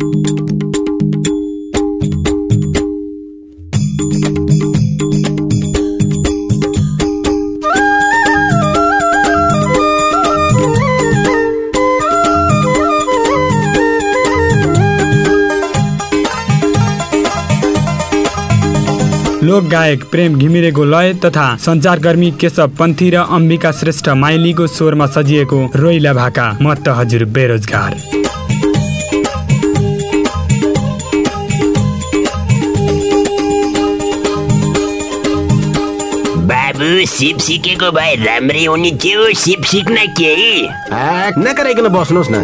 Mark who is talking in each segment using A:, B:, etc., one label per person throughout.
A: लोक गायक प्रेम घिमिरेको लय तथा सञ्चारकर्मी केशव पन्थी र अम्बिका श्रेष्ठ माइलीको स्वरमा सजिएको रोइला भाका म त हजुर बेरोजगार।
B: बाबु सिप सिकेको भए राम्रै हुने थियो सिप सिक्न केही
C: आ, नकराइकन बस्नुहोस् न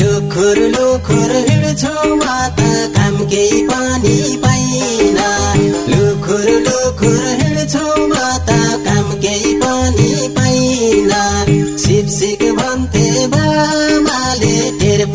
D: लुखुर लुखुर हिँड्छौ माता काम केही पनि पाइन लुखुर लुखुर हिँड्छौ माता काम केही पनि पाइन सिप सिक भन्थे बामाले टेर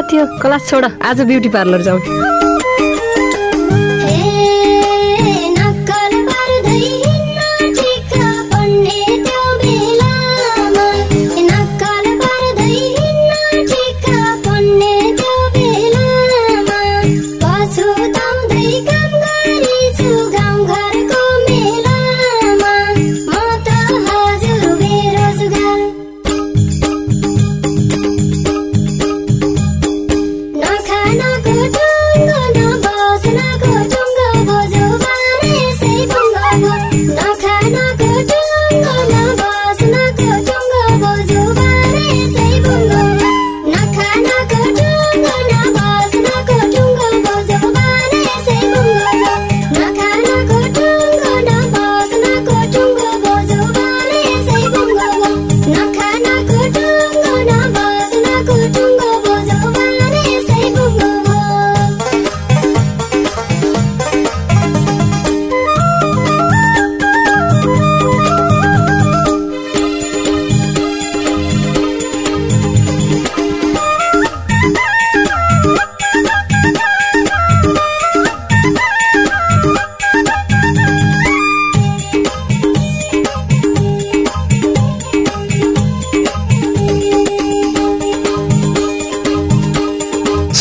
E: हो क्लास छोड आज ब्युटी पार्लर जाउँ।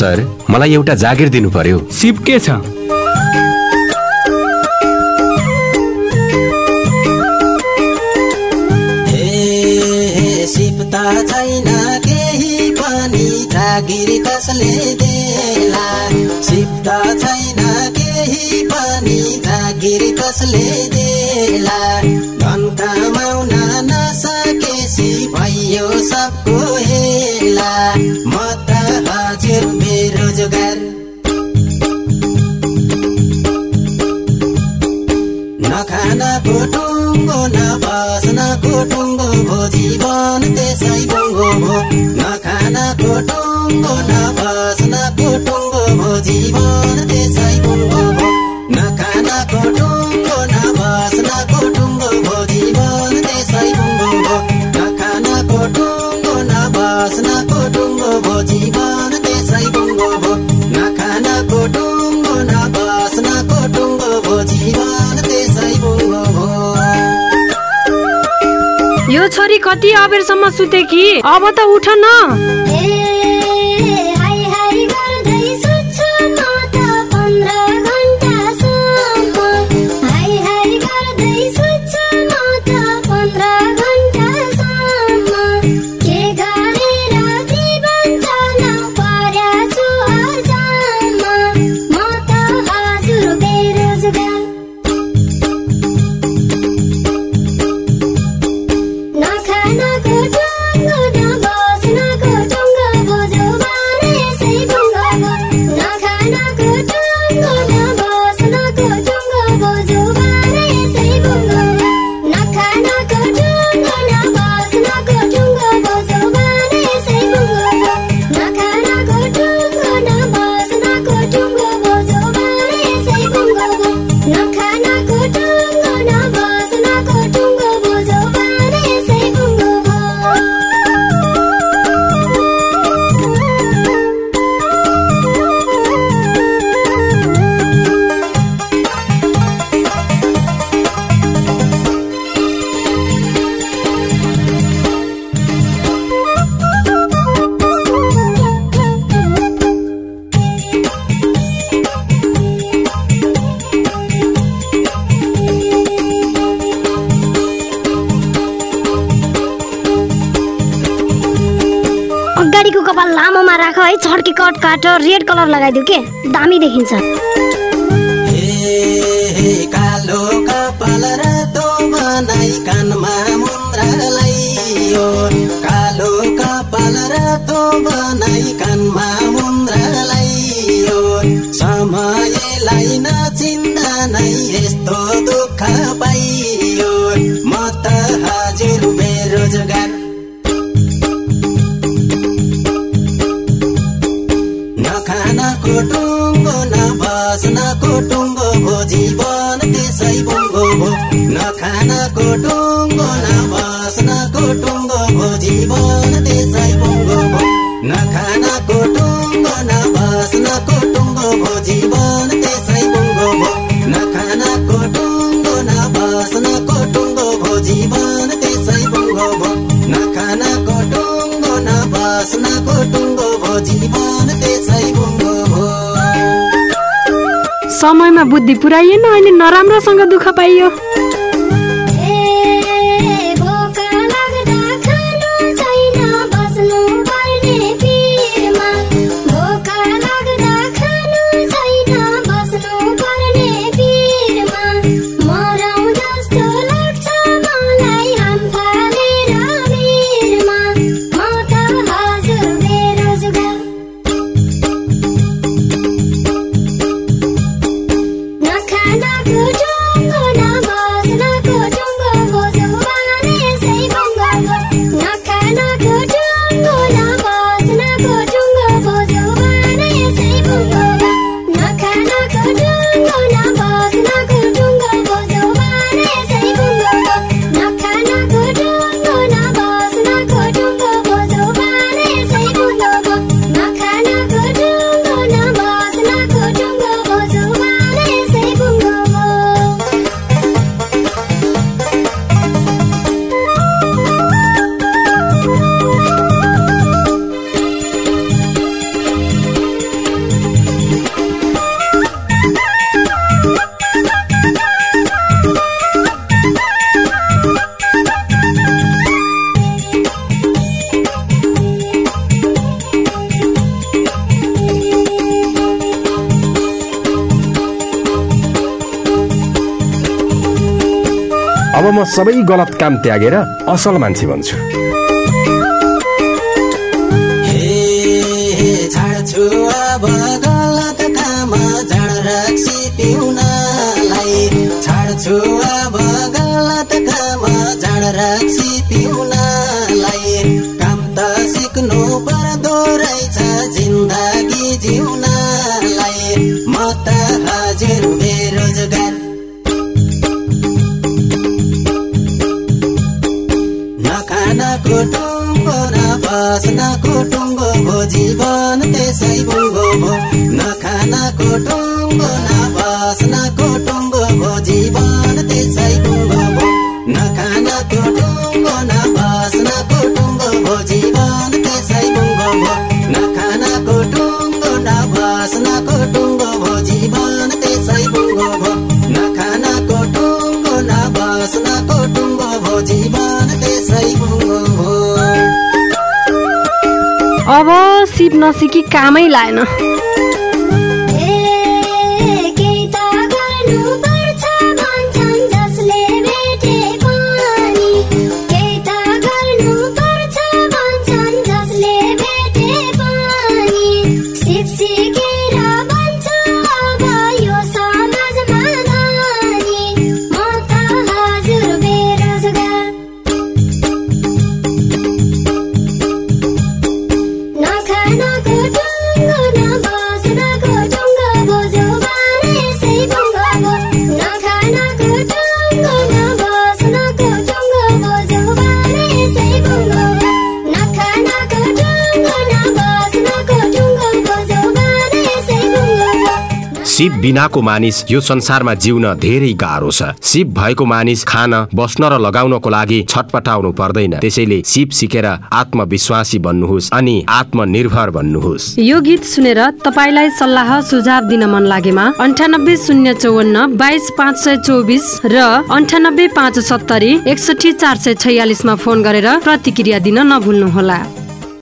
C: सर मलाई एउटा जागिर दिनु पर्यो
A: सिप के छ?
D: हे सिप्ता छैन केही पनि जागिर कसले देला? सिप्ता छैन केही पनि जागिर कसले देला? धन कमाउन नसकेसी भइयो सबको हेला। म नखानाको टुङ्गो नबस्नको टुङ्गो भो जीवन त्यसै बुङ्गो भो नखानाको टुङ्गो नबस्नको टुङ्गो भो जीवन त्यसै
E: कति अबेरसम्म सुते कि? अब त उठ न।
F: कपाल लामोमा राख है छड्के कट काट रेड कलर लगाइदियो के? दामी देखिन्छ।
D: कालो कपाल रातो बनाई कानमा मुन्द्रा लगाइयो कालो कपाल रातो बनाई कानमा टुङ्गो नबस्नको टुङ्गो भो जीवन त्यसै बुङ्गो भो नखानाको टुङ्गो नबस्नको टुङ्गो भो जीवन त्यसै बुङ्गो भो नखानाको टुङ्गो
E: समयमा बुद्धि पुऱ्याइएन अहिले नराम्रोसँग दुःख पाइयो।
C: अब म सबै गलत काम त्यागेर असल मान्छे
D: गलत काम काम त सिक्नु पर्दो नखानाको टुङ्गो नबस्नको टुङ्गो भो जीवन त्यसै
E: सिप नसिकी कामै लाएन।
C: सिप बिनाको मानिस यो संसारमा जिउन धेरै गाह्रो छ। सिप भएको मानिस खान बस्न र लगाउनको लागि छटपटाउनु पर्दैन। त्यसैले सिप सिकेर आत्मविश्वासी बन्नुहोस् अनि आत्मनिर्भर बन्नुहोस्।
E: यो गीत सुनेर तपाईँलाई सल्लाह सुझाव दिन मन लागेमा अन्ठानब्बे शून्य चौवन्न बाइस पाँच सय चौबिस र अन्ठानब्बे पाँच सत्तरी एकसठी चार सय छयालिसमा फोन गरेर प्रतिक्रिया दिन नभुल्नुहोला।